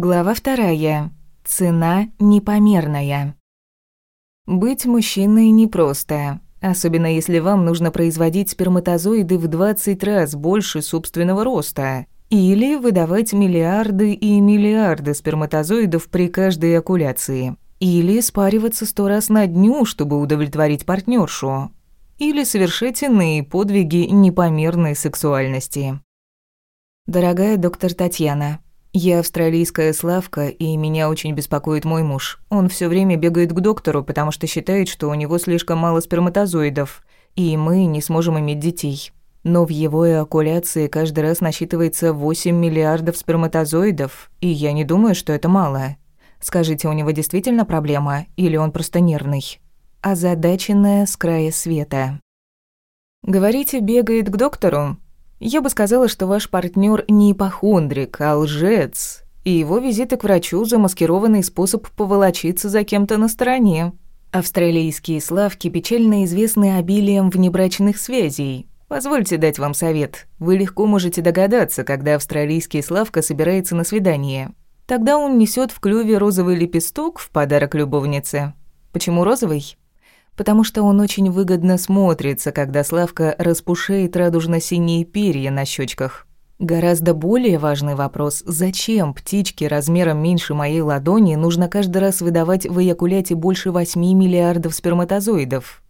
Глава вторая. Цена непомерная. Быть мужчиной непросто, особенно если вам нужно производить сперматозоиды в 20 раз больше собственного роста или выдавать миллиарды и миллиарды сперматозоидов при каждой эякуляции, или спариваться сто раз на дню, чтобы удовлетворить партнершу, или совершать иные подвиги непомерной сексуальности. Дорогая доктор Татьяна, я австралийская Славка, и меня очень беспокоит мой муж. Он все время бегает к доктору, потому что считает, что у него слишком мало сперматозоидов, и мы не сможем иметь детей. Но в его эокуляции каждый раз насчитывается 8 миллиардов сперматозоидов, и я не думаю, что это мало. Скажите, у него действительно проблема, или он просто нервный? Озадаченная с края света. Говорите, бегает к доктору? Я бы сказала, что ваш партнер не ипохондрик, а лжец, и его визиты к врачу – замаскированный способ поволочиться за кем-то на стороне. Австралийские славки печально известны обилием внебрачных связей. Позвольте дать вам совет. Вы легко можете догадаться, когда австралийский славка собирается на свидание. Тогда он несет в клюве розовый лепесток в подарок любовнице. Почему розовый? Потому что он очень выгодно смотрится, когда Славка распушает радужно-синие перья на щечках. Гораздо более важный вопрос – зачем птичке размером меньше моей ладони нужно каждый раз выдавать в эякуляте больше 8 миллиардов сперматозоидов?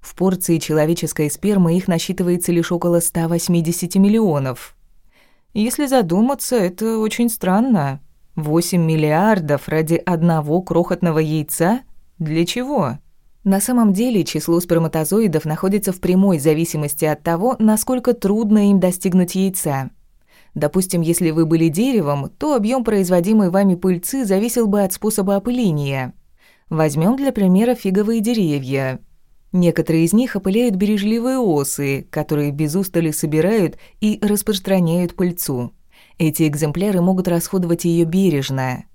В порции человеческой спермы их насчитывается лишь около 180 миллионов. Если задуматься, это очень странно. 8 миллиардов ради одного крохотного яйца? Для чего? На самом деле число сперматозоидов находится в прямой зависимости от того, насколько трудно им достигнуть яйца. Допустим, если вы были деревом, то объем производимой вами пыльцы зависел бы от способа опыления. Возьмем для примера фиговые деревья. Некоторые из них опыляют бережливые осы, которые без устали собирают и распространяют пыльцу. Эти экземпляры могут расходовать ее бережно –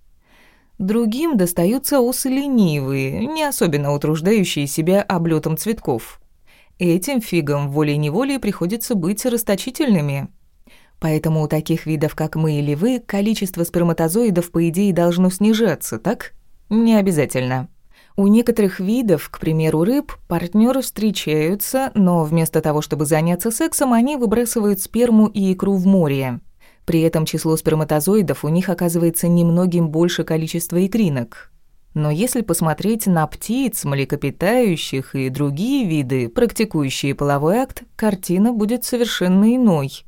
Другим достаются осы ленивые, не особенно утруждающие себя облетом цветков. Этим фигам волей-неволей приходится быть расточительными. Поэтому у таких видов, как мы или вы, количество сперматозоидов, по идее, должно снижаться, так? Не обязательно. У некоторых видов, к примеру, рыб, партнеры встречаются, но вместо того, чтобы заняться сексом, они выбрасывают сперму и икру в море. При этом число сперматозоидов у них оказывается немногим больше количества икринок. Но если посмотреть на птиц, млекопитающих и другие виды, практикующие половой акт, картина будет совершенно иной.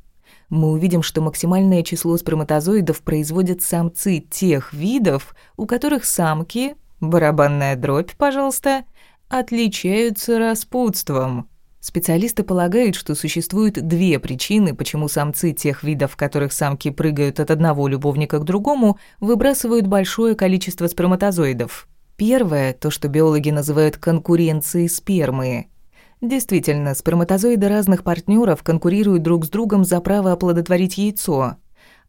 Мы увидим, что максимальное число сперматозоидов производят самцы тех видов, у которых самки, барабанная дробь, пожалуйста, отличаются распутством. Специалисты полагают, что существуют две причины, почему самцы тех видов, в которых самки прыгают от одного любовника к другому, выбрасывают большое количество сперматозоидов. Первое – то, что биологи называют конкуренцией спермы. Действительно, сперматозоиды разных партнеров конкурируют друг с другом за право оплодотворить яйцо.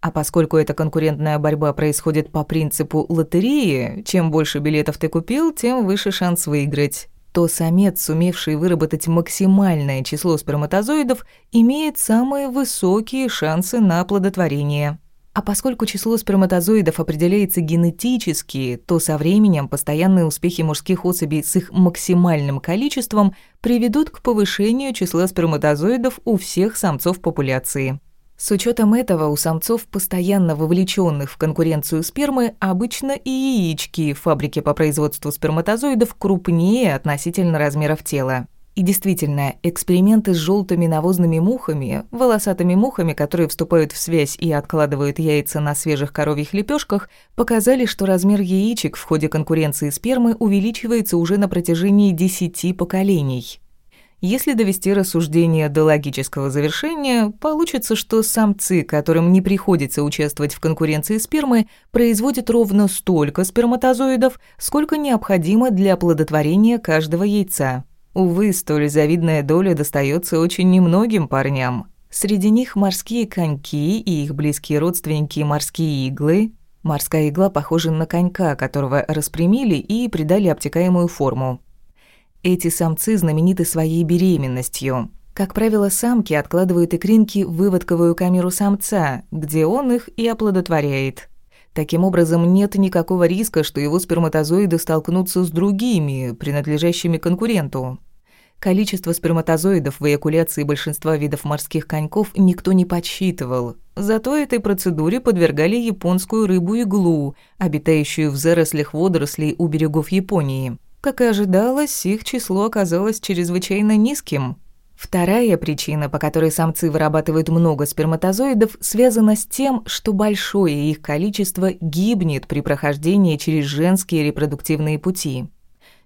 А поскольку эта конкурентная борьба происходит по принципу лотереи, чем больше билетов ты купил, тем выше шанс выиграть то самец, сумевший выработать максимальное число сперматозоидов, имеет самые высокие шансы на оплодотворение. А поскольку число сперматозоидов определяется генетически, то со временем постоянные успехи мужских особей с их максимальным количеством приведут к повышению числа сперматозоидов у всех самцов популяции. С учетом этого у самцов, постоянно вовлеченных в конкуренцию спермы, обычно и яички в фабрике по производству сперматозоидов крупнее относительно размеров тела. И действительно, эксперименты с желтыми навозными мухами, волосатыми мухами, которые вступают в связь и откладывают яйца на свежих коровьих лепешках, показали, что размер яичек в ходе конкуренции спермы увеличивается уже на протяжении 10 поколений. Если довести рассуждение до логического завершения, получится, что самцы, которым не приходится участвовать в конкуренции спермы, производят ровно столько сперматозоидов, сколько необходимо для оплодотворения каждого яйца. Увы, столь завидная доля достается очень немногим парням. Среди них морские коньки и их близкие родственники морские иглы. Морская игла похожа на конька, которого распрямили и придали обтекаемую форму. Эти самцы знамениты своей беременностью. Как правило, самки откладывают икринки в выводковую камеру самца, где он их и оплодотворяет. Таким образом, нет никакого риска, что его сперматозоиды столкнутся с другими, принадлежащими конкуренту. Количество сперматозоидов в эякуляции большинства видов морских коньков никто не подсчитывал. Зато этой процедуре подвергали японскую рыбу-иглу, обитающую в зарослях водорослей у берегов Японии. Как и ожидалось, их число оказалось чрезвычайно низким. Вторая причина, по которой самцы вырабатывают много сперматозоидов, связана с тем, что большое их количество гибнет при прохождении через женские репродуктивные пути.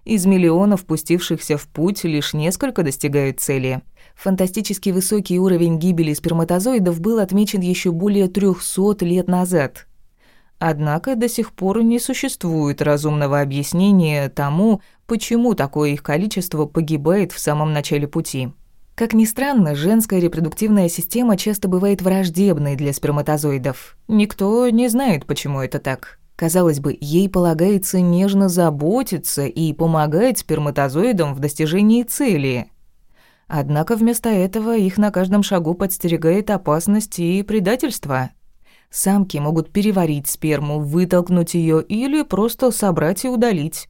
Из миллионов пустившихся в путь лишь несколько достигают цели. Фантастически высокий уровень гибели сперматозоидов был отмечен еще более 300 лет назад. Однако до сих пор не существует разумного объяснения тому, почему такое их количество погибает в самом начале пути. Как ни странно, женская репродуктивная система часто бывает враждебной для сперматозоидов. Никто не знает, почему это так. Казалось бы, ей полагается нежно заботиться и помогать сперматозоидам в достижении цели. Однако вместо этого их на каждом шагу подстерегает опасность и предательство. Самки могут переварить сперму, вытолкнуть ее или просто собрать и удалить.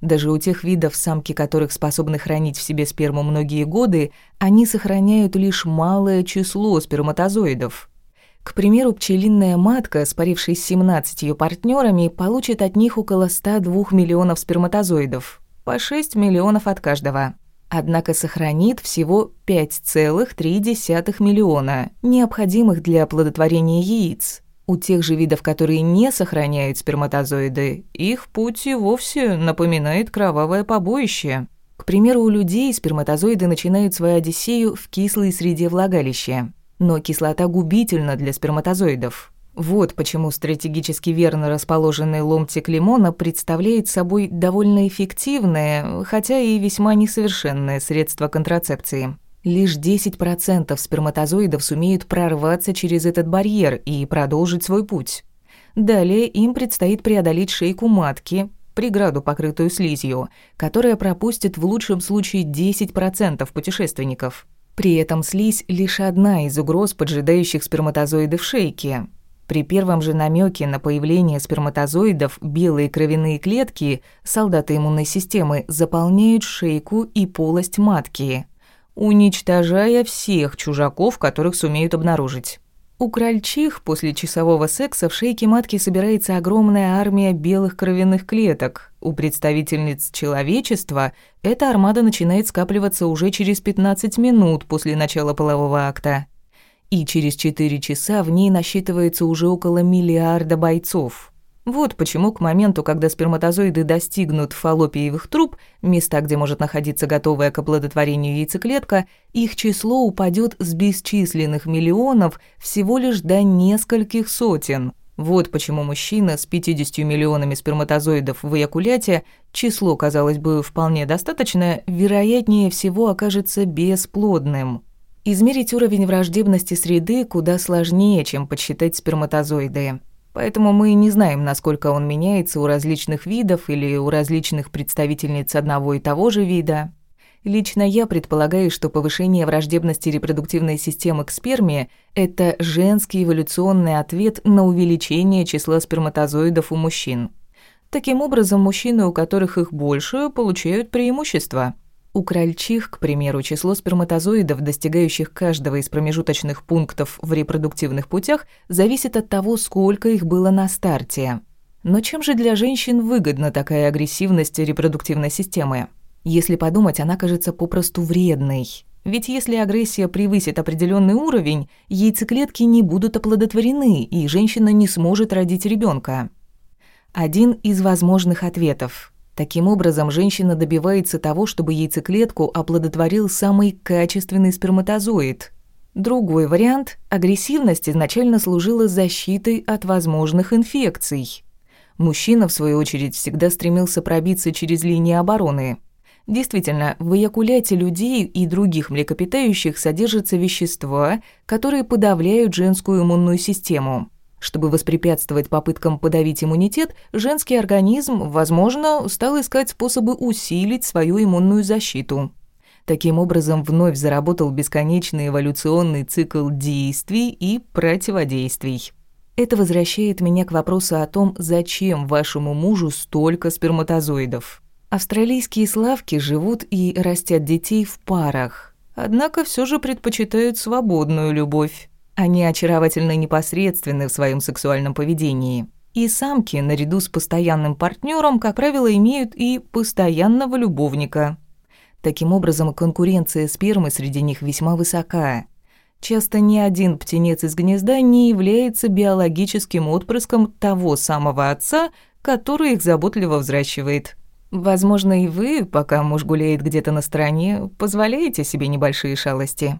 Даже у тех видов, самки которых способны хранить в себе сперму многие годы, они сохраняют лишь малое число сперматозоидов – к примеру, пчелиная матка, спарившись с 17 ее партнерами, получит от них около 102 миллионов сперматозоидов, по 6 миллионов от каждого. Однако сохранит всего 5,3 миллиона, необходимых для оплодотворения яиц. У тех же видов, которые не сохраняют сперматозоиды, их путь и вовсе напоминает кровавое побоище. К примеру, у людей сперматозоиды начинают свою одиссею в кислой среде влагалища но кислота губительна для сперматозоидов. Вот почему стратегически верно расположенный ломтик лимона представляет собой довольно эффективное, хотя и весьма несовершенное средство контрацепции. Лишь 10% сперматозоидов сумеют прорваться через этот барьер и продолжить свой путь. Далее им предстоит преодолеть шейку матки, преграду, покрытую слизью, которая пропустит в лучшем случае 10% путешественников. При этом слизь – лишь одна из угроз, поджидающих сперматозоиды в шейке. При первом же намеке на появление сперматозоидов белые кровяные клетки, солдаты иммунной системы, заполняют шейку и полость матки, уничтожая всех чужаков, которых сумеют обнаружить. У крольчих после часового секса в шейке матки собирается огромная армия белых кровяных клеток. У представительниц человечества эта армада начинает скапливаться уже через 15 минут после начала полового акта. И через 4 часа в ней насчитывается уже около миллиарда бойцов. Вот почему к моменту, когда сперматозоиды достигнут фаллопиевых труб, места, где может находиться готовая к оплодотворению яйцеклетка, их число упадет с бесчисленных миллионов всего лишь до нескольких сотен. Вот почему мужчина с 50 миллионами сперматозоидов в эякуляте, число, казалось бы, вполне достаточное, вероятнее всего окажется бесплодным. Измерить уровень враждебности среды куда сложнее, чем подсчитать сперматозоиды. Поэтому мы не знаем, насколько он меняется у различных видов или у различных представительниц одного и того же вида. Лично я предполагаю, что повышение враждебности репродуктивной системы к сперме – это женский эволюционный ответ на увеличение числа сперматозоидов у мужчин. Таким образом, мужчины, у которых их больше, получают преимущество – у крольчих, к примеру, число сперматозоидов, достигающих каждого из промежуточных пунктов в репродуктивных путях, зависит от того, сколько их было на старте. Но чем же для женщин выгодна такая агрессивность репродуктивной системы? Если подумать, она кажется попросту вредной. Ведь если агрессия превысит определенный уровень, яйцеклетки не будут оплодотворены, и женщина не сможет родить ребенка. Один из возможных ответов – Таким образом, женщина добивается того, чтобы яйцеклетку оплодотворил самый качественный сперматозоид. Другой вариант – агрессивность изначально служила защитой от возможных инфекций. Мужчина, в свою очередь, всегда стремился пробиться через линии обороны. Действительно, в эякуляте людей и других млекопитающих содержатся вещества, которые подавляют женскую иммунную систему. Чтобы воспрепятствовать попыткам подавить иммунитет, женский организм, возможно, стал искать способы усилить свою иммунную защиту. Таким образом, вновь заработал бесконечный эволюционный цикл действий и противодействий. Это возвращает меня к вопросу о том, зачем вашему мужу столько сперматозоидов. Австралийские славки живут и растят детей в парах, однако все же предпочитают свободную любовь. Они очаровательно непосредственны в своем сексуальном поведении. И самки, наряду с постоянным партнером, как правило, имеют и постоянного любовника. Таким образом, конкуренция спермы среди них весьма высока. Часто ни один птенец из гнезда не является биологическим отпрыском того самого отца, который их заботливо взращивает. Возможно, и вы, пока муж гуляет где-то на стороне, позволяете себе небольшие шалости.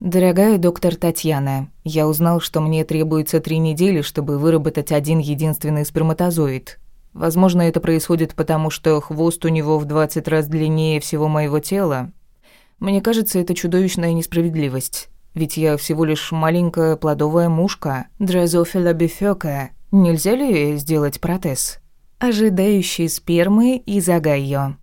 Дорогая доктор Татьяна, я узнал, что мне требуется три недели, чтобы выработать один единственный сперматозоид. Возможно, это происходит потому, что хвост у него в 20 раз длиннее всего моего тела, мне кажется, это чудовищная несправедливость. Ведь я всего лишь маленькая плодовая мушка, дрозофила бифёка. Нельзя ли сделать протез? Ожидающий спермы и загайо.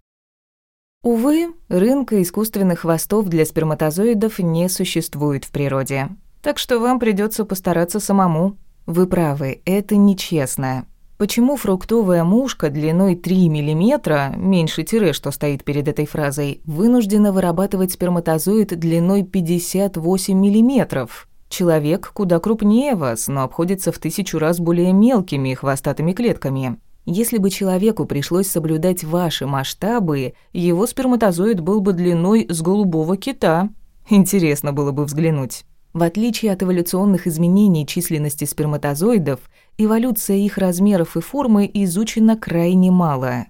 Увы, рынка искусственных хвостов для сперматозоидов не существует в природе. Так что вам придется постараться самому. Вы правы, это нечестно. Почему фруктовая мушка длиной 3 мм, меньше тире, что стоит перед этой фразой, вынуждена вырабатывать сперматозоид длиной 58 мм? Человек куда крупнее вас, но обходится в тысячу раз более мелкими хвостатыми клетками. Если бы человеку пришлось соблюдать ваши масштабы, его сперматозоид был бы длиной с голубого кита. Интересно было бы взглянуть. В отличие от эволюционных изменений численности сперматозоидов, эволюция их размеров и формы изучена крайне мало.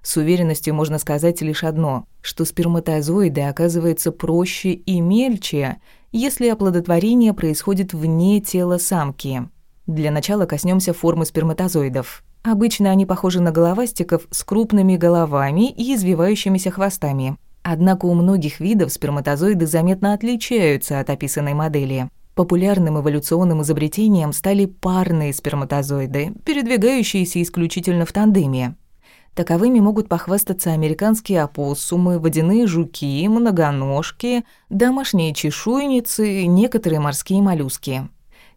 С уверенностью можно сказать лишь одно, что сперматозоиды оказываются проще и мельче, если оплодотворение происходит вне тела самки. Для начала коснемся формы сперматозоидов. Обычно они похожи на головастиков с крупными головами и извивающимися хвостами. Однако у многих видов сперматозоиды заметно отличаются от описанной модели – Популярным эволюционным изобретением стали парные сперматозоиды, передвигающиеся исключительно в тандеме. Таковыми могут похвастаться американские опоссумы, водяные жуки, многоножки, домашние чешуйницы, некоторые морские моллюски.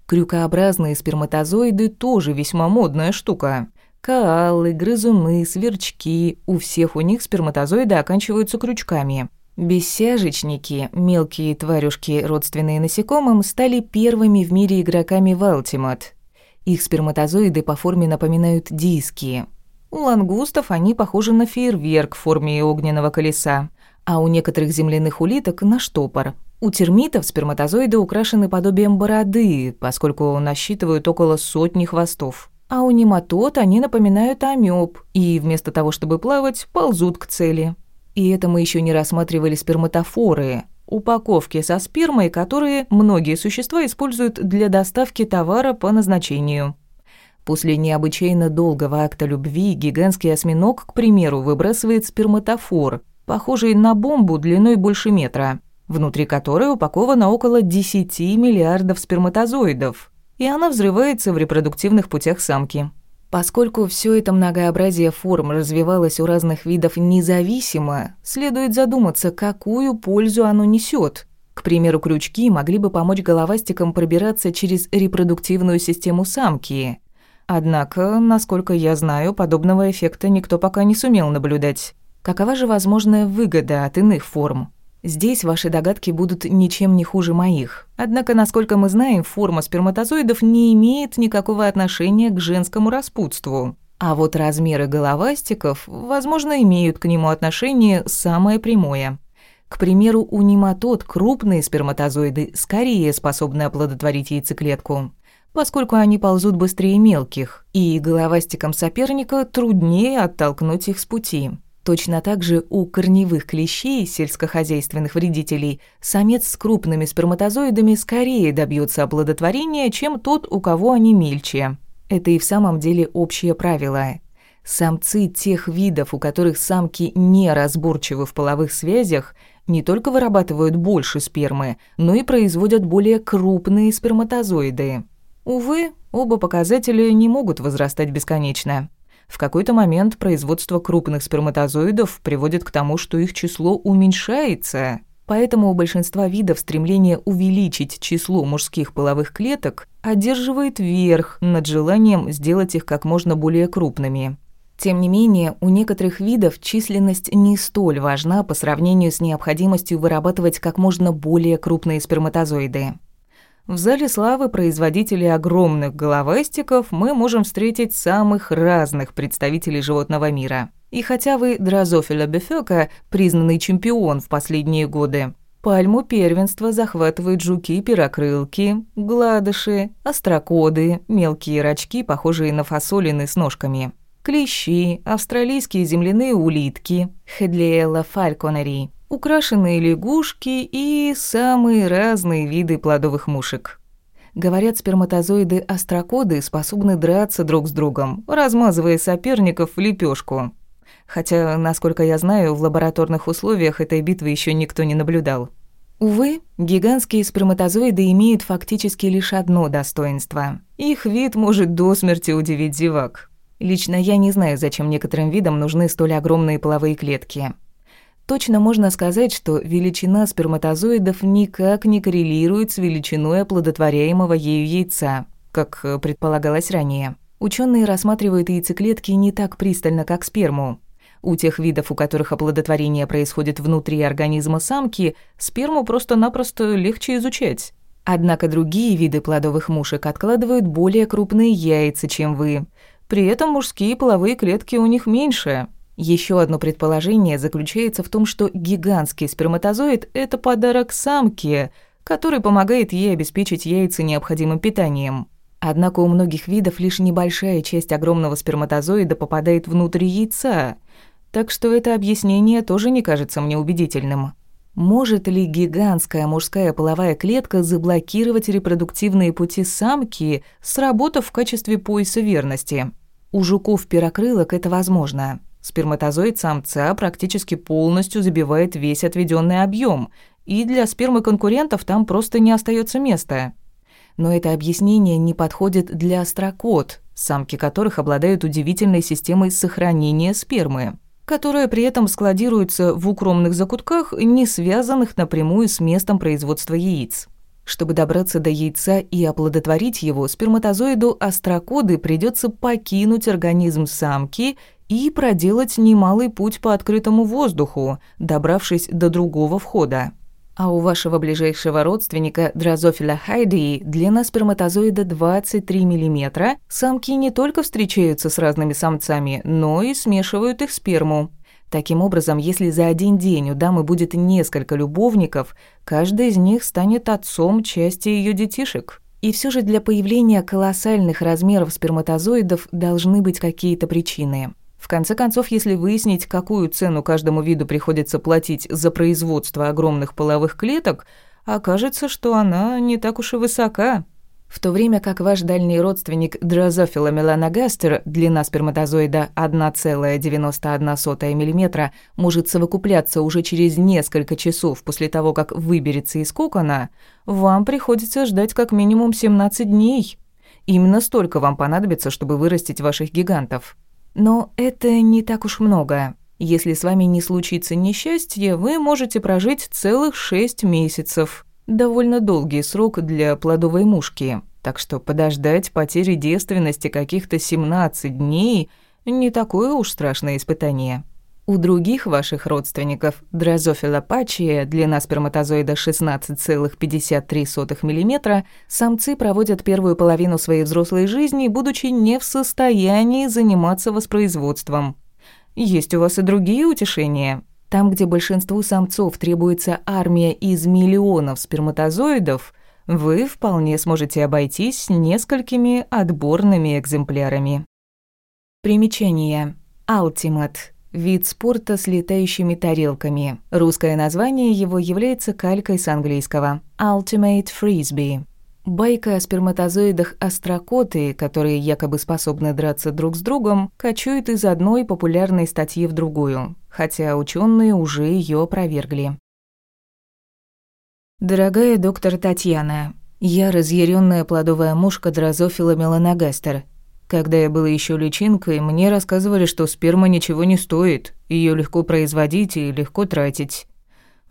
Крюкообразные сперматозоиды тоже весьма модная штука. Коалы, грызуны, сверчки – у всех у них сперматозоиды оканчиваются крючками – Бессяжечники, мелкие тварюшки, родственные насекомым, стали первыми в мире игроками в Ultimate. Их сперматозоиды по форме напоминают диски. У лангустов они похожи на фейерверк в форме огненного колеса, а у некоторых земляных улиток – на штопор. У термитов сперматозоиды украшены подобием бороды, поскольку насчитывают около сотни хвостов. А у нематод они напоминают амёб и вместо того, чтобы плавать, ползут к цели. И это мы еще не рассматривали сперматофоры, упаковки со спермой, которые многие существа используют для доставки товара по назначению. После необычайно долгого акта любви гигантский осьминог, к примеру, выбрасывает сперматофор, похожий на бомбу длиной больше метра, внутри которой упаковано около 10 миллиардов сперматозоидов, и она взрывается в репродуктивных путях самки. Поскольку все это многообразие форм развивалось у разных видов независимо, следует задуматься, какую пользу оно несет. К примеру, крючки могли бы помочь головастикам пробираться через репродуктивную систему самки. Однако, насколько я знаю, подобного эффекта никто пока не сумел наблюдать. Какова же возможная выгода от иных форм? Здесь ваши догадки будут ничем не хуже моих. Однако, насколько мы знаем, форма сперматозоидов не имеет никакого отношения к женскому распутству. А вот размеры головастиков, возможно, имеют к нему отношение самое прямое. К примеру, у нематод крупные сперматозоиды скорее способны оплодотворить яйцеклетку, поскольку они ползут быстрее мелких, и головастикам соперника труднее оттолкнуть их с пути. Точно так же у корневых клещей сельскохозяйственных вредителей самец с крупными сперматозоидами скорее добьется оплодотворения, чем тот, у кого они мельче. Это и в самом деле общее правило. Самцы тех видов, у которых самки не разборчивы в половых связях, не только вырабатывают больше спермы, но и производят более крупные сперматозоиды. Увы, оба показателя не могут возрастать бесконечно. В какой-то момент производство крупных сперматозоидов приводит к тому, что их число уменьшается. Поэтому у большинства видов стремление увеличить число мужских половых клеток одерживает верх над желанием сделать их как можно более крупными. Тем не менее, у некоторых видов численность не столь важна по сравнению с необходимостью вырабатывать как можно более крупные сперматозоиды. В зале славы производителей огромных головастиков мы можем встретить самых разных представителей животного мира. И хотя вы Дрозофиля Бефёка, признанный чемпион в последние годы, пальму первенства захватывают жуки-перокрылки, гладыши, острокоды, мелкие рачки, похожие на фасолины с ножками, клещи, австралийские земляные улитки, Хедлиэла фальконери, украшенные лягушки и самые разные виды плодовых мушек. Говорят, сперматозоиды-острокоды способны драться друг с другом, размазывая соперников в лепешку. Хотя, насколько я знаю, в лабораторных условиях этой битвы еще никто не наблюдал. Увы, гигантские сперматозоиды имеют фактически лишь одно достоинство. Их вид может до смерти удивить зевак. Лично я не знаю, зачем некоторым видам нужны столь огромные половые клетки. Точно можно сказать, что величина сперматозоидов никак не коррелирует с величиной оплодотворяемого ею яйца, как э, предполагалось ранее. Ученые рассматривают яйцеклетки не так пристально, как сперму. У тех видов, у которых оплодотворение происходит внутри организма самки, сперму просто-напросто легче изучать. Однако другие виды плодовых мушек откладывают более крупные яйца, чем вы. При этом мужские половые клетки у них меньше, еще одно предположение заключается в том, что гигантский сперматозоид – это подарок самке, который помогает ей обеспечить яйца необходимым питанием. Однако у многих видов лишь небольшая часть огромного сперматозоида попадает внутрь яйца, так что это объяснение тоже не кажется мне убедительным. Может ли гигантская мужская половая клетка заблокировать репродуктивные пути самки, сработав в качестве пояса верности? У жуков-перокрылок это возможно – Сперматозоид самца практически полностью забивает весь отведенный объем, и для спермы конкурентов там просто не остается места. Но это объяснение не подходит для острокот, самки которых обладают удивительной системой сохранения спермы, которая при этом складируется в укромных закутках, не связанных напрямую с местом производства яиц. Чтобы добраться до яйца и оплодотворить его, сперматозоиду острокоды придется покинуть организм самки и проделать немалый путь по открытому воздуху, добравшись до другого входа. А у вашего ближайшего родственника Дрозофиля хайдии длина сперматозоида 23 мм, самки не только встречаются с разными самцами, но и смешивают их сперму. Таким образом, если за один день у дамы будет несколько любовников, каждый из них станет отцом части ее детишек. И все же для появления колоссальных размеров сперматозоидов должны быть какие-то причины. В конце концов, если выяснить, какую цену каждому виду приходится платить за производство огромных половых клеток, окажется, что она не так уж и высока. В то время как ваш дальний родственник Дрозофила меланогастер, длина сперматозоида 1,91 мм, может совокупляться уже через несколько часов после того, как выберется из кокона, вам приходится ждать как минимум 17 дней. Именно столько вам понадобится, чтобы вырастить ваших гигантов. Но это не так уж много. Если с вами не случится несчастье, вы можете прожить целых шесть месяцев. Довольно долгий срок для плодовой мушки. Так что подождать потери девственности каких-то 17 дней – не такое уж страшное испытание. У других ваших родственников Дрозофила пачия, длина сперматозоида 16,53 мм, самцы проводят первую половину своей взрослой жизни, будучи не в состоянии заниматься воспроизводством. Есть у вас и другие утешения. Там, где большинству самцов требуется армия из миллионов сперматозоидов, вы вполне сможете обойтись несколькими отборными экземплярами. Примечание. Ultimate Вид спорта с летающими тарелками. Русское название его является калькой с английского. Ultimate Frisbee. Байка о сперматозоидах острокоты, которые якобы способны драться друг с другом, кочует из одной популярной статьи в другую, хотя ученые уже ее опровергли. Дорогая доктор Татьяна, я разъяренная плодовая мушка дрозофила меланогастер, когда я была еще личинкой, мне рассказывали, что сперма ничего не стоит, ее легко производить и легко тратить.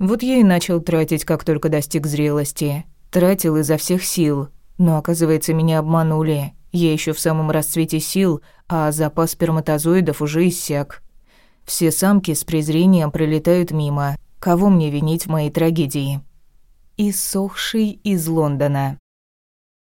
Вот я и начал тратить, как только достиг зрелости. Тратил изо всех сил. Но, оказывается, меня обманули. Я еще в самом расцвете сил, а запас сперматозоидов уже иссяк. Все самки с презрением пролетают мимо. Кого мне винить в моей трагедии? Иссохший из Лондона.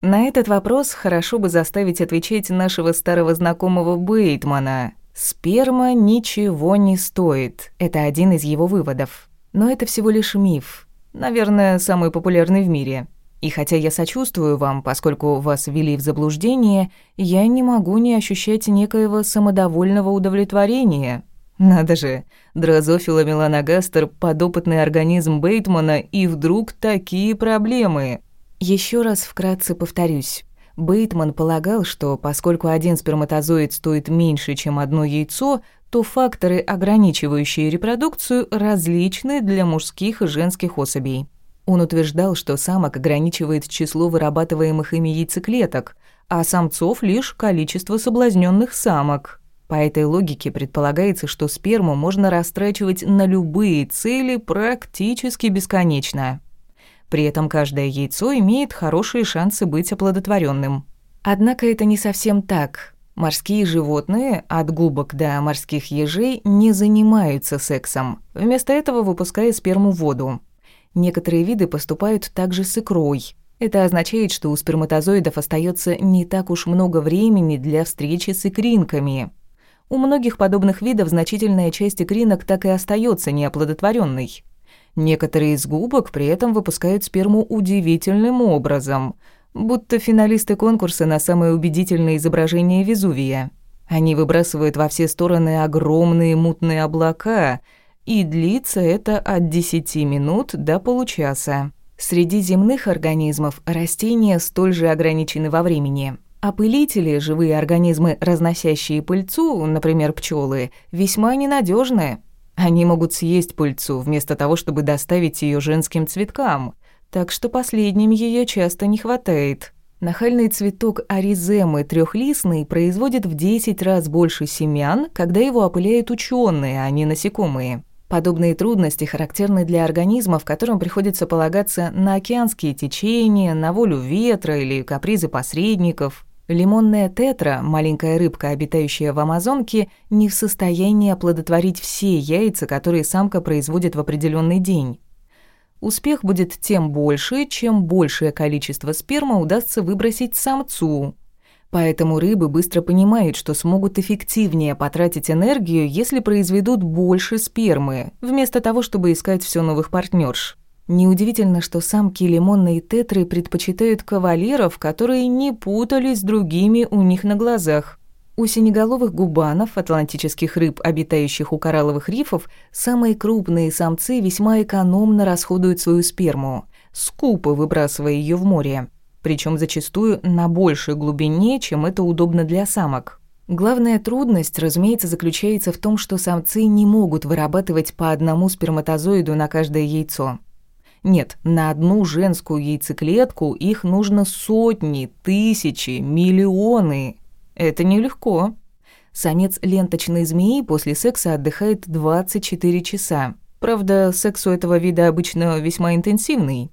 На этот вопрос хорошо бы заставить отвечать нашего старого знакомого Бейтмана. Сперма ничего не стоит. Это один из его выводов. Но это всего лишь миф. Наверное, самый популярный в мире. И хотя я сочувствую вам, поскольку вас ввели в заблуждение, я не могу не ощущать некоего самодовольного удовлетворения. Надо же, дрозофила меланогастер – подопытный организм Бейтмана, и вдруг такие проблемы. Еще раз вкратце повторюсь. Бейтман полагал, что поскольку один сперматозоид стоит меньше, чем одно яйцо, то факторы, ограничивающие репродукцию, различны для мужских и женских особей. Он утверждал, что самок ограничивает число вырабатываемых ими яйцеклеток, а самцов лишь количество соблазненных самок. По этой логике предполагается, что сперму можно растрачивать на любые цели практически бесконечно. При этом каждое яйцо имеет хорошие шансы быть оплодотворенным. Однако это не совсем так. Морские животные, от губок до морских ежей, не занимаются сексом, вместо этого выпуская сперму в воду. Некоторые виды поступают также с икрой. Это означает, что у сперматозоидов остается не так уж много времени для встречи с икринками. У многих подобных видов значительная часть икринок так и остается неоплодотворенной. Некоторые из губок при этом выпускают сперму удивительным образом, будто финалисты конкурса на самое убедительное изображение Везувия. Они выбрасывают во все стороны огромные мутные облака, и длится это от 10 минут до получаса. Среди земных организмов растения столь же ограничены во времени. Опылители, живые организмы, разносящие пыльцу, например, пчелы, весьма ненадежны. Они могут съесть пыльцу вместо того, чтобы доставить ее женским цветкам, так что последним ее часто не хватает. Нахальный цветок ариземы трехлистный производит в 10 раз больше семян, когда его опыляют ученые, а не насекомые. Подобные трудности характерны для организмов, которым приходится полагаться на океанские течения, на волю ветра или капризы посредников. Лимонная тетра, маленькая рыбка, обитающая в Амазонке, не в состоянии оплодотворить все яйца, которые самка производит в определенный день. Успех будет тем больше, чем большее количество спермы удастся выбросить самцу. Поэтому рыбы быстро понимают, что смогут эффективнее потратить энергию, если произведут больше спермы, вместо того, чтобы искать все новых партнерш. Неудивительно, что самки лимонной тетры предпочитают кавалеров, которые не путались с другими у них на глазах. У синеголовых губанов, атлантических рыб, обитающих у коралловых рифов, самые крупные самцы весьма экономно расходуют свою сперму, скупо выбрасывая ее в море, причем зачастую на большей глубине, чем это удобно для самок. Главная трудность, разумеется, заключается в том, что самцы не могут вырабатывать по одному сперматозоиду на каждое яйцо. Нет, на одну женскую яйцеклетку их нужно сотни, тысячи, миллионы. Это нелегко. Самец ленточной змеи после секса отдыхает 24 часа. Правда, секс у этого вида обычно весьма интенсивный.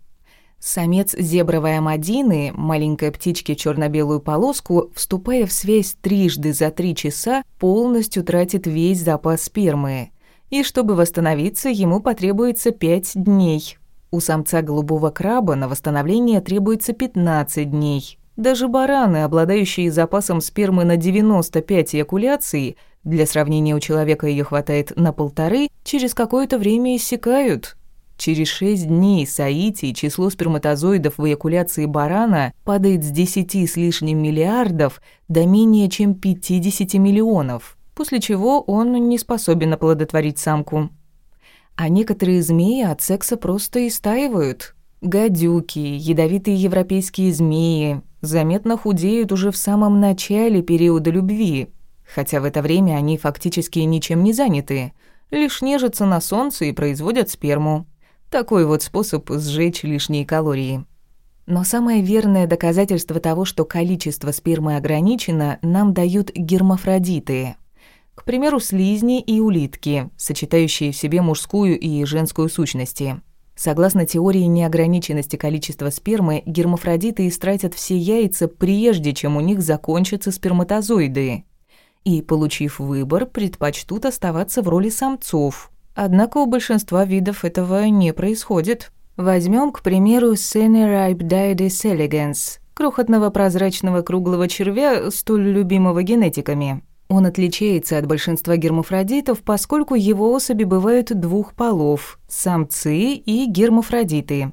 Самец зебровой амадины, маленькой птички черно-белую полоску, вступая в связь трижды за три часа, полностью тратит весь запас спермы. И чтобы восстановиться, ему потребуется пять дней. У самца голубого краба на восстановление требуется 15 дней. Даже бараны, обладающие запасом спермы на 95 эякуляций, для сравнения у человека ее хватает на полторы, через какое-то время иссякают. Через 6 дней соитий число сперматозоидов в эякуляции барана падает с 10 с лишним миллиардов до менее чем 50 миллионов, после чего он не способен оплодотворить самку а некоторые змеи от секса просто истаивают. Гадюки, ядовитые европейские змеи заметно худеют уже в самом начале периода любви, хотя в это время они фактически ничем не заняты, лишь нежатся на солнце и производят сперму. Такой вот способ сжечь лишние калории. Но самое верное доказательство того, что количество спермы ограничено, нам дают гермафродиты – к примеру, слизни и улитки, сочетающие в себе мужскую и женскую сущности. Согласно теории неограниченности количества спермы, гермафродиты истратят все яйца, прежде чем у них закончатся сперматозоиды. И, получив выбор, предпочтут оставаться в роли самцов. Однако у большинства видов этого не происходит. Возьмем, к примеру, Ceneribdidis elegans, крохотного прозрачного круглого червя, столь любимого генетиками. Он отличается от большинства гермафродитов, поскольку его особи бывают двух полов – самцы и гермафродиты.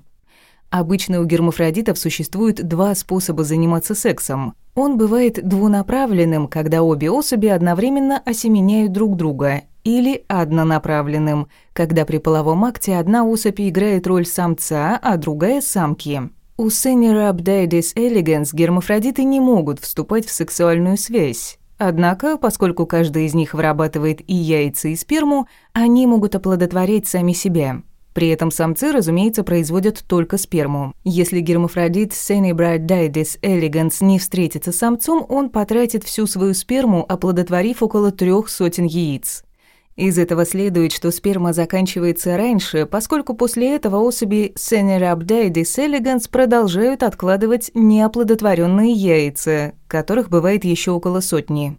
Обычно у гермафродитов существует два способа заниматься сексом. Он бывает двунаправленным, когда обе особи одновременно осеменяют друг друга, или однонаправленным, когда при половом акте одна особь играет роль самца, а другая – самки. У Senirabdidis elegans гермафродиты не могут вступать в сексуальную связь. Однако, поскольку каждый из них вырабатывает и яйца, и сперму, они могут оплодотворять сами себя. При этом самцы, разумеется, производят только сперму. Если гермафродит Senibradidis elegans не встретится с самцом, он потратит всю свою сперму, оплодотворив около трех сотен яиц. Из этого следует, что сперма заканчивается раньше, поскольку после этого особи Cenerabdidis elegans продолжают откладывать неоплодотворенные яйца, которых бывает еще около сотни.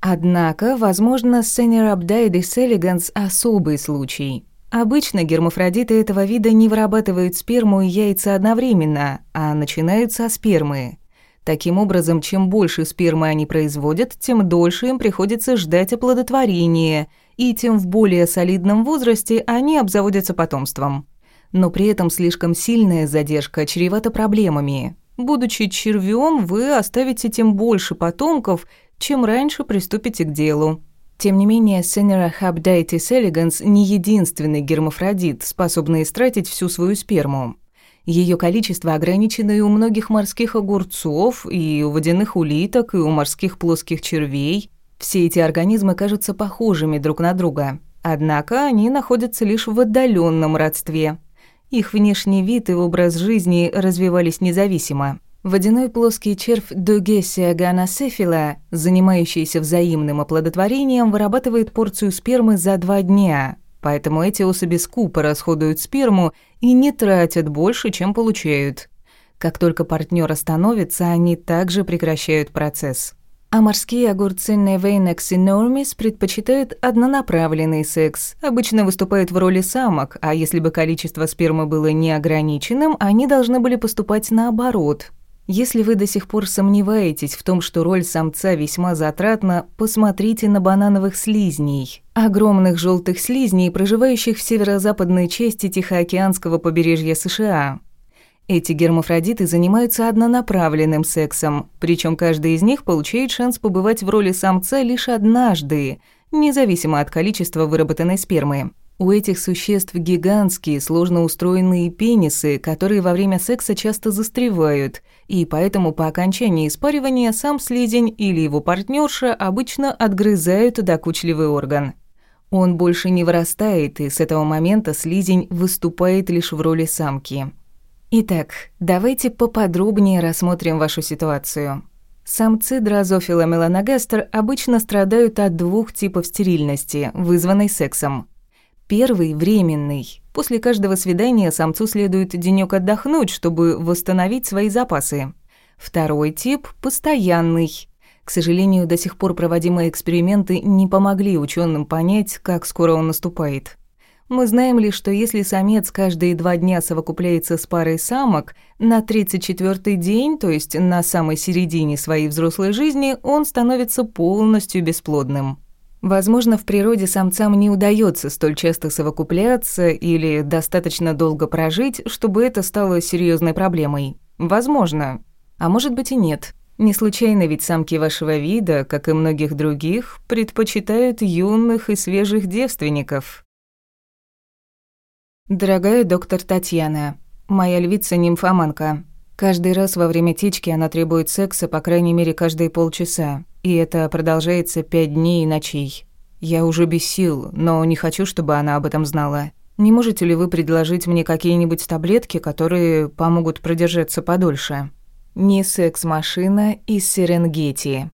Однако, возможно, Cenerabdidis elegans – особый случай. Обычно гермафродиты этого вида не вырабатывают сперму и яйца одновременно, а начинают со спермы. Таким образом, чем больше спермы они производят, тем дольше им приходится ждать оплодотворения – и тем в более солидном возрасте они обзаводятся потомством. Но при этом слишком сильная задержка чревата проблемами. Будучи червем, вы оставите тем больше потомков, чем раньше приступите к делу. Тем не менее, Сенера Habditis elegans не единственный гермафродит, способный истратить всю свою сперму. Ее количество ограничено и у многих морских огурцов, и у водяных улиток, и у морских плоских червей – все эти организмы кажутся похожими друг на друга, однако они находятся лишь в отдаленном родстве. Их внешний вид и образ жизни развивались независимо. Водяной плоский червь Дугесия ганасефила, занимающийся взаимным оплодотворением, вырабатывает порцию спермы за два дня, поэтому эти особи скупо расходуют сперму и не тратят больше, чем получают. Как только партнер остановится, они также прекращают процесс. А морские огурцы Neveinex enormis предпочитают однонаправленный секс, обычно выступают в роли самок, а если бы количество спермы было неограниченным, они должны были поступать наоборот. Если вы до сих пор сомневаетесь в том, что роль самца весьма затратна, посмотрите на банановых слизней. Огромных желтых слизней, проживающих в северо-западной части Тихоокеанского побережья США. Эти гермафродиты занимаются однонаправленным сексом, причем каждый из них получает шанс побывать в роли самца лишь однажды, независимо от количества выработанной спермы. У этих существ гигантские, сложно устроенные пенисы, которые во время секса часто застревают, и поэтому по окончании испаривания сам слизень или его партнерша обычно отгрызают докучливый орган. Он больше не вырастает, и с этого момента слизень выступает лишь в роли самки. Итак, давайте поподробнее рассмотрим вашу ситуацию. Самцы дрозофила меланогастер обычно страдают от двух типов стерильности, вызванной сексом. Первый – временный. После каждого свидания самцу следует денёк отдохнуть, чтобы восстановить свои запасы. Второй тип – постоянный. К сожалению, до сих пор проводимые эксперименты не помогли ученым понять, как скоро он наступает. Мы знаем лишь, что если самец каждые два дня совокупляется с парой самок, на 34-й день, то есть на самой середине своей взрослой жизни, он становится полностью бесплодным. Возможно, в природе самцам не удается столь часто совокупляться или достаточно долго прожить, чтобы это стало серьезной проблемой. Возможно. А может быть и нет. Не случайно ведь самки вашего вида, как и многих других, предпочитают юных и свежих девственников. Дорогая доктор Татьяна, моя львица-нимфоманка. Каждый раз во время течки она требует секса по крайней мере каждые полчаса, и это продолжается пять дней и ночей. Я уже без сил, но не хочу, чтобы она об этом знала. Не можете ли вы предложить мне какие-нибудь таблетки, которые помогут продержаться подольше? Не секс-машина из Серенгети.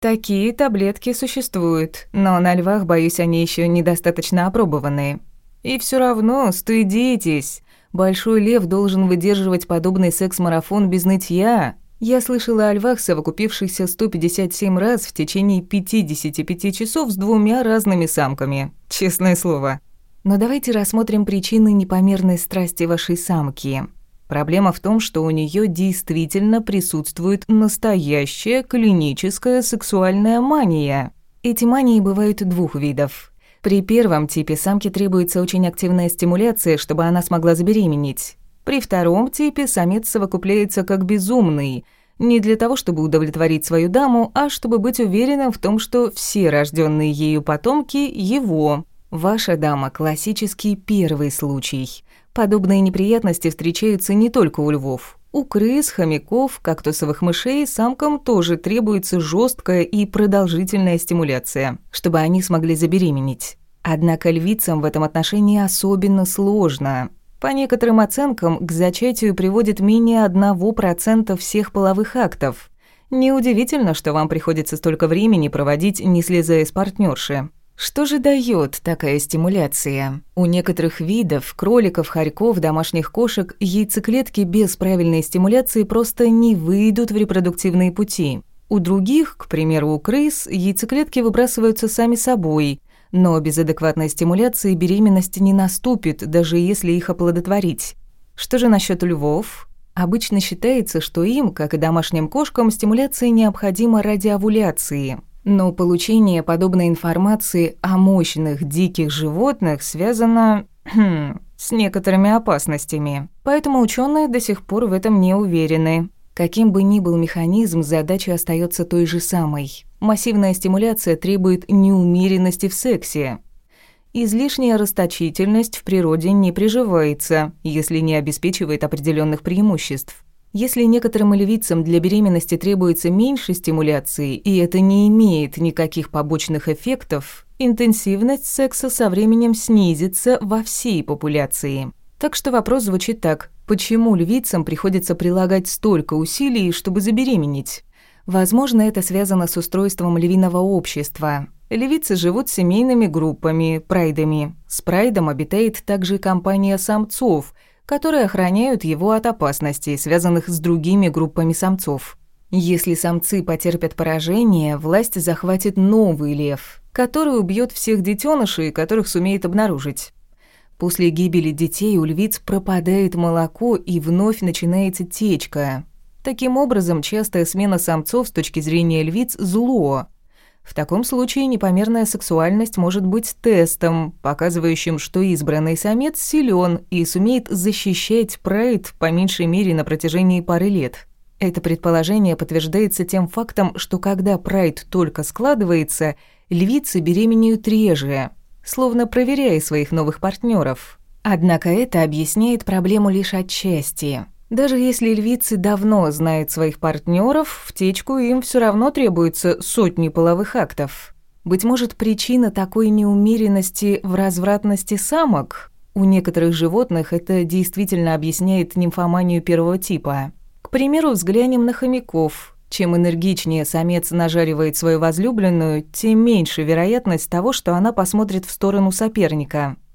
Такие таблетки существуют, но на львах, боюсь, они еще недостаточно опробованы. И все равно стыдитесь. Большой лев должен выдерживать подобный секс-марафон без нытья. Я слышала о львах, совокупившихся 157 раз в течение 55 часов с двумя разными самками. Честное слово. Но давайте рассмотрим причины непомерной страсти вашей самки. Проблема в том, что у нее действительно присутствует настоящая клиническая сексуальная мания. Эти мании бывают двух видов. При первом типе самке требуется очень активная стимуляция, чтобы она смогла забеременеть. При втором типе самец совокупляется как безумный, не для того, чтобы удовлетворить свою даму, а чтобы быть уверенным в том, что все рожденные ею потомки его. Ваша дама – классический первый случай. Подобные неприятности встречаются не только у львов. У крыс, хомяков, кактусовых мышей самкам тоже требуется жесткая и продолжительная стимуляция, чтобы они смогли забеременеть. Однако львицам в этом отношении особенно сложно. По некоторым оценкам, к зачатию приводит менее 1% всех половых актов. Неудивительно, что вам приходится столько времени проводить, не слезая с партнерши. Что же дает такая стимуляция? У некоторых видов, кроликов, хорьков, домашних кошек, яйцеклетки без правильной стимуляции просто не выйдут в репродуктивные пути. У других, к примеру, у крыс, яйцеклетки выбрасываются сами собой, но без адекватной стимуляции беременность не наступит, даже если их оплодотворить. Что же насчет львов? Обычно считается, что им, как и домашним кошкам, стимуляция необходима ради овуляции – но получение подобной информации о мощных диких животных связано хм, с некоторыми опасностями. Поэтому ученые до сих пор в этом не уверены. Каким бы ни был механизм, задача остается той же самой. Массивная стимуляция требует неумеренности в сексе. Излишняя расточительность в природе не приживается, если не обеспечивает определенных преимуществ. Если некоторым львицам для беременности требуется меньше стимуляции, и это не имеет никаких побочных эффектов, интенсивность секса со временем снизится во всей популяции. Так что вопрос звучит так. Почему львицам приходится прилагать столько усилий, чтобы забеременеть? Возможно, это связано с устройством львиного общества. Львицы живут семейными группами, прайдами. С прайдом обитает также компания самцов – которые охраняют его от опасностей, связанных с другими группами самцов. Если самцы потерпят поражение, власть захватит новый лев, который убьет всех детенышей, которых сумеет обнаружить. После гибели детей у львиц пропадает молоко и вновь начинается течка. Таким образом, частая смена самцов с точки зрения львиц – зло – в таком случае непомерная сексуальность может быть тестом, показывающим, что избранный самец силен и сумеет защищать прайд по меньшей мере на протяжении пары лет. Это предположение подтверждается тем фактом, что когда прайд только складывается, львицы беременеют реже, словно проверяя своих новых партнеров. Однако это объясняет проблему лишь отчасти – даже если львицы давно знают своих партнеров, в течку им все равно требуется сотни половых актов. Быть может, причина такой неумеренности в развратности самок? У некоторых животных это действительно объясняет нимфоманию первого типа. К примеру, взглянем на хомяков. Чем энергичнее самец нажаривает свою возлюбленную, тем меньше вероятность того, что она посмотрит в сторону соперника –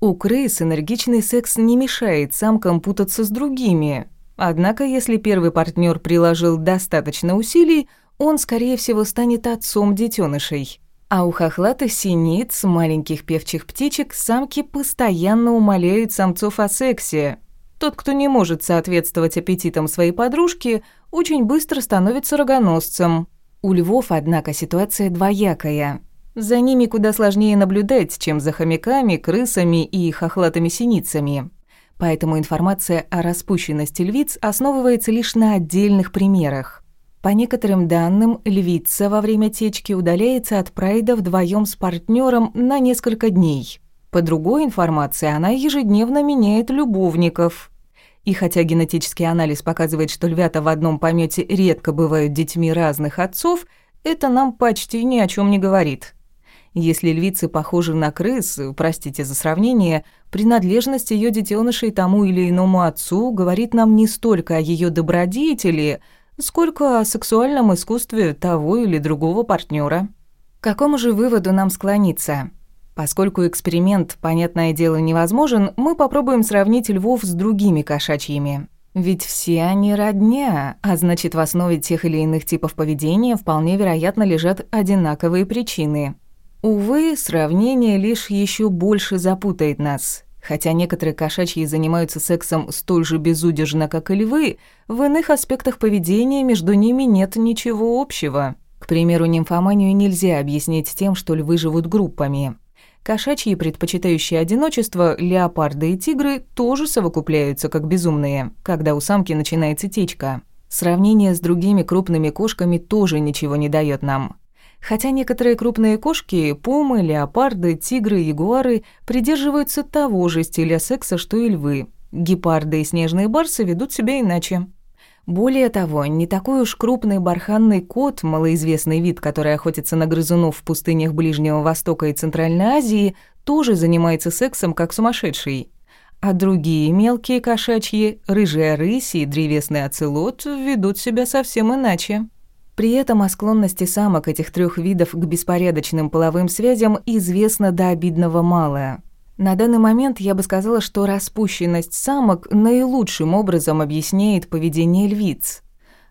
у крыс энергичный секс не мешает самкам путаться с другими. Однако, если первый партнер приложил достаточно усилий, он, скорее всего, станет отцом детенышей. А у хохлатых синиц, маленьких певчих птичек, самки постоянно умоляют самцов о сексе. Тот, кто не может соответствовать аппетитам своей подружки, очень быстро становится рогоносцем. У львов, однако, ситуация двоякая – за ними куда сложнее наблюдать, чем за хомяками, крысами и хохлатыми синицами. Поэтому информация о распущенности львиц основывается лишь на отдельных примерах. По некоторым данным, львица во время течки удаляется от прайда вдвоем с партнером на несколько дней. По другой информации, она ежедневно меняет любовников. И хотя генетический анализ показывает, что львята в одном помете редко бывают детьми разных отцов, это нам почти ни о чем не говорит. Если львицы похожи на крыс, простите за сравнение, принадлежность ее детенышей тому или иному отцу говорит нам не столько о ее добродетели, сколько о сексуальном искусстве того или другого партнера. К какому же выводу нам склониться? Поскольку эксперимент, понятное дело, невозможен, мы попробуем сравнить львов с другими кошачьими. Ведь все они родня, а значит, в основе тех или иных типов поведения вполне вероятно лежат одинаковые причины. Увы, сравнение лишь еще больше запутает нас. Хотя некоторые кошачьи занимаются сексом столь же безудержно, как и львы, в иных аспектах поведения между ними нет ничего общего. К примеру, нимфоманию нельзя объяснить тем, что львы живут группами. Кошачьи, предпочитающие одиночество, леопарды и тигры тоже совокупляются как безумные, когда у самки начинается течка. Сравнение с другими крупными кошками тоже ничего не дает нам. Хотя некоторые крупные кошки, пумы, леопарды, тигры, ягуары придерживаются того же стиля секса, что и львы. Гепарды и снежные барсы ведут себя иначе. Более того, не такой уж крупный барханный кот, малоизвестный вид, который охотится на грызунов в пустынях Ближнего Востока и Центральной Азии, тоже занимается сексом как сумасшедший. А другие мелкие кошачьи, рыжая рысь и древесный оцелот ведут себя совсем иначе. При этом о склонности самок этих трех видов к беспорядочным половым связям известно до обидного мало. На данный момент я бы сказала, что распущенность самок наилучшим образом объясняет поведение львиц.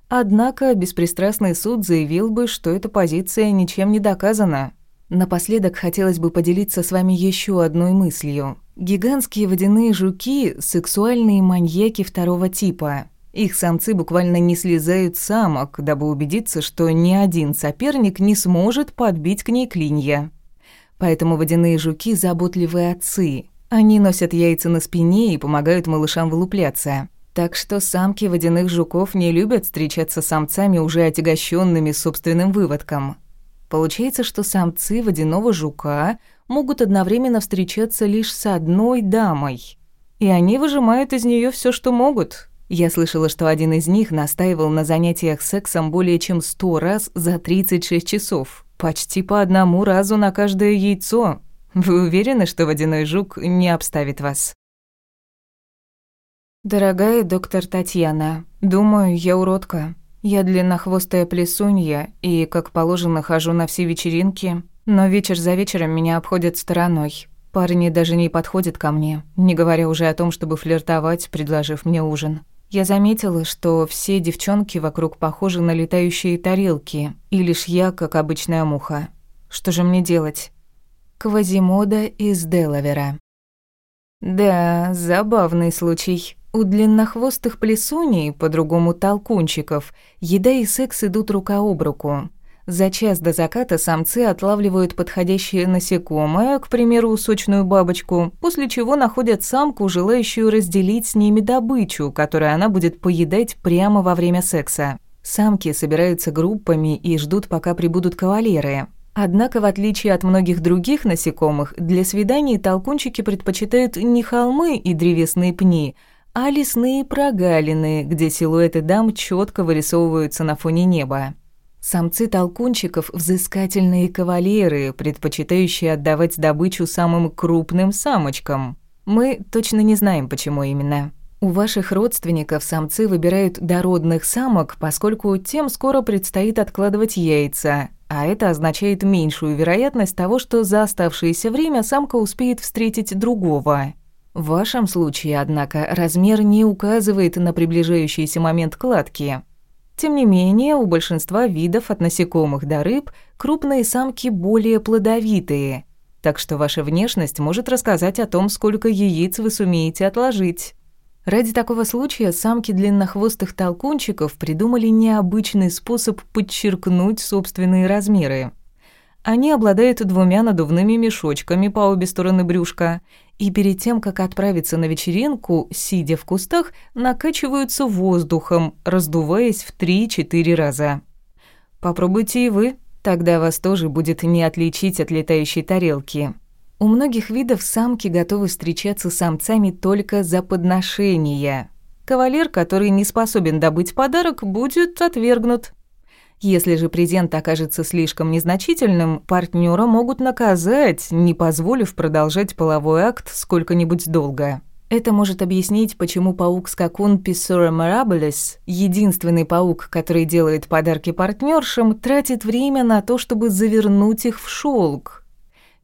Однако беспристрастный суд заявил бы, что эта позиция ничем не доказана. Напоследок хотелось бы поделиться с вами еще одной мыслью. Гигантские водяные жуки – сексуальные маньяки второго типа. Их самцы буквально не слезают самок, дабы убедиться, что ни один соперник не сможет подбить к ней клинья. Поэтому водяные жуки – заботливые отцы. Они носят яйца на спине и помогают малышам вылупляться. Так что самки водяных жуков не любят встречаться с самцами, уже отягощенными собственным выводком. Получается, что самцы водяного жука могут одновременно встречаться лишь с одной дамой. И они выжимают из нее все, что могут. Я слышала, что один из них настаивал на занятиях сексом более чем сто раз за 36 часов. Почти по одному разу на каждое яйцо. Вы уверены, что водяной жук не обставит вас? Дорогая доктор Татьяна, думаю, я уродка. Я длиннохвостая плесунья и, как положено, хожу на все вечеринки, но вечер за вечером меня обходят стороной. Парни даже не подходят ко мне, не говоря уже о том, чтобы флиртовать, предложив мне ужин. Я заметила, что все девчонки вокруг похожи на летающие тарелки, и лишь я, как обычная муха. Что же мне делать? Квазимода из Делавера. Да, забавный случай. У длиннохвостых плесуней, по-другому толкунчиков, еда и секс идут рука об руку. За час до заката самцы отлавливают подходящее насекомое, к примеру, сочную бабочку, после чего находят самку, желающую разделить с ними добычу, которую она будет поедать прямо во время секса. Самки собираются группами и ждут, пока прибудут кавалеры. Однако, в отличие от многих других насекомых, для свиданий толкунчики предпочитают не холмы и древесные пни, а лесные прогалины, где силуэты дам четко вырисовываются на фоне неба. Самцы толкунчиков – взыскательные кавалеры, предпочитающие отдавать добычу самым крупным самочкам. Мы точно не знаем, почему именно. У ваших родственников самцы выбирают дородных самок, поскольку тем скоро предстоит откладывать яйца, а это означает меньшую вероятность того, что за оставшееся время самка успеет встретить другого. В вашем случае, однако, размер не указывает на приближающийся момент кладки – тем не менее, у большинства видов от насекомых до рыб крупные самки более плодовитые, так что ваша внешность может рассказать о том, сколько яиц вы сумеете отложить. Ради такого случая самки длиннохвостых толкунчиков придумали необычный способ подчеркнуть собственные размеры. Они обладают двумя надувными мешочками по обе стороны брюшка и перед тем, как отправиться на вечеринку, сидя в кустах, накачиваются воздухом, раздуваясь в 3-4 раза. Попробуйте и вы, тогда вас тоже будет не отличить от летающей тарелки. У многих видов самки готовы встречаться с самцами только за подношения. Кавалер, который не способен добыть подарок, будет отвергнут. Если же презент окажется слишком незначительным, партнера могут наказать, не позволив продолжать половой акт сколько-нибудь долго. Это может объяснить, почему паук-скакун Pissora mirabilis, единственный паук, который делает подарки партнершам, тратит время на то, чтобы завернуть их в шелк.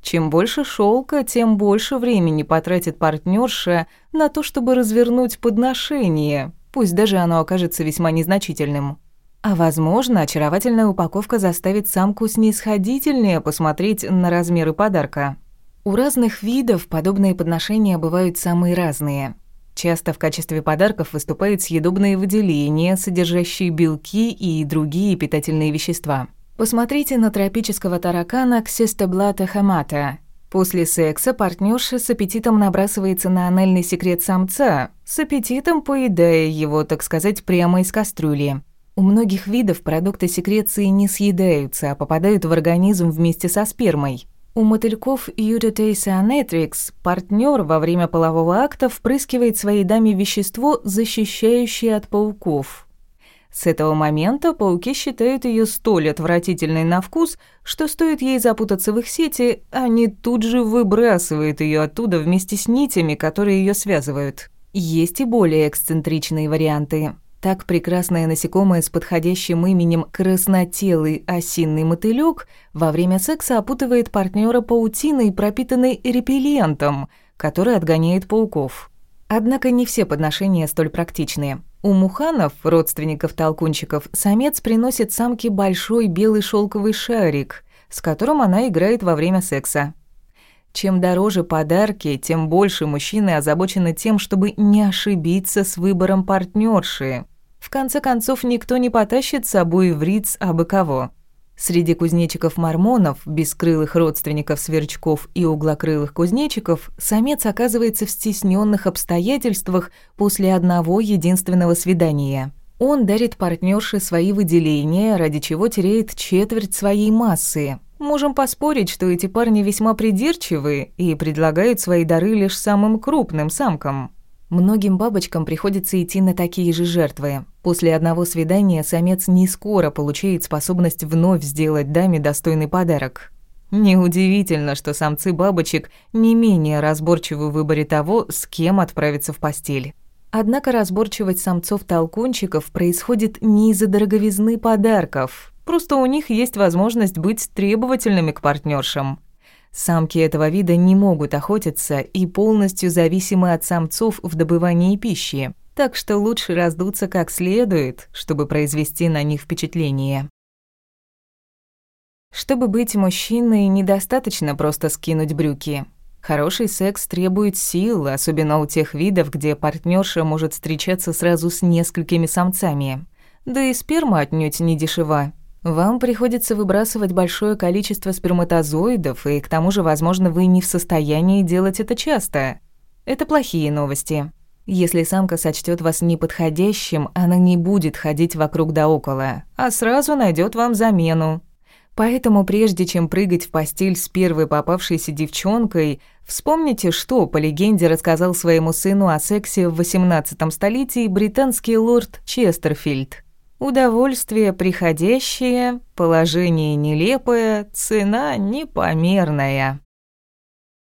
Чем больше шелка, тем больше времени потратит партнерша на то, чтобы развернуть подношение, пусть даже оно окажется весьма незначительным. А возможно, очаровательная упаковка заставит самку снисходительнее посмотреть на размеры подарка. У разных видов подобные подношения бывают самые разные. Часто в качестве подарков выступают съедобные выделения, содержащие белки и другие питательные вещества. Посмотрите на тропического таракана Ксестеблата хамата. После секса партнерша с аппетитом набрасывается на анальный секрет самца, с аппетитом поедая его, так сказать, прямо из кастрюли. У многих видов продукты секреции не съедаются, а попадают в организм вместе со спермой. У мотыльков Eurytase anetrix партнер во время полового акта впрыскивает своей даме вещество, защищающее от пауков. С этого момента пауки считают ее столь отвратительной на вкус, что стоит ей запутаться в их сети, они тут же выбрасывают ее оттуда вместе с нитями, которые ее связывают. Есть и более эксцентричные варианты. Так прекрасное насекомое с подходящим именем краснотелый осинный мотылёк во время секса опутывает партнера паутиной, пропитанной репеллентом, который отгоняет пауков. Однако не все подношения столь практичны. У муханов, родственников толкунчиков, самец приносит самке большой белый шелковый шарик, с которым она играет во время секса. Чем дороже подарки, тем больше мужчины озабочены тем, чтобы не ошибиться с выбором партнерши. В конце концов, никто не потащит с собой в Риц абы кого. Среди кузнечиков-мормонов, бескрылых родственников сверчков и углокрылых кузнечиков, самец оказывается в стесненных обстоятельствах после одного единственного свидания. Он дарит партнерше свои выделения, ради чего теряет четверть своей массы. Можем поспорить, что эти парни весьма придирчивы и предлагают свои дары лишь самым крупным самкам. Многим бабочкам приходится идти на такие же жертвы. После одного свидания самец не скоро получает способность вновь сделать даме достойный подарок. Неудивительно, что самцы бабочек не менее разборчивы в выборе того, с кем отправиться в постель. Однако разборчивость самцов-толкунчиков происходит не из-за дороговизны подарков. Просто у них есть возможность быть требовательными к партнершам. Самки этого вида не могут охотиться и полностью зависимы от самцов в добывании пищи, так что лучше раздуться как следует, чтобы произвести на них впечатление. Чтобы быть мужчиной, недостаточно просто скинуть брюки. Хороший секс требует сил, особенно у тех видов, где партнерша может встречаться сразу с несколькими самцами. Да и сперма отнюдь не дешева. Вам приходится выбрасывать большое количество сперматозоидов, и к тому же, возможно, вы не в состоянии делать это часто. Это плохие новости. Если самка сочтет вас неподходящим, она не будет ходить вокруг да около, а сразу найдет вам замену. Поэтому прежде чем прыгать в постель с первой попавшейся девчонкой, вспомните, что по легенде рассказал своему сыну о сексе в XVIII столетии британский лорд Честерфильд. Удовольствие приходящее, положение нелепое, цена непомерная.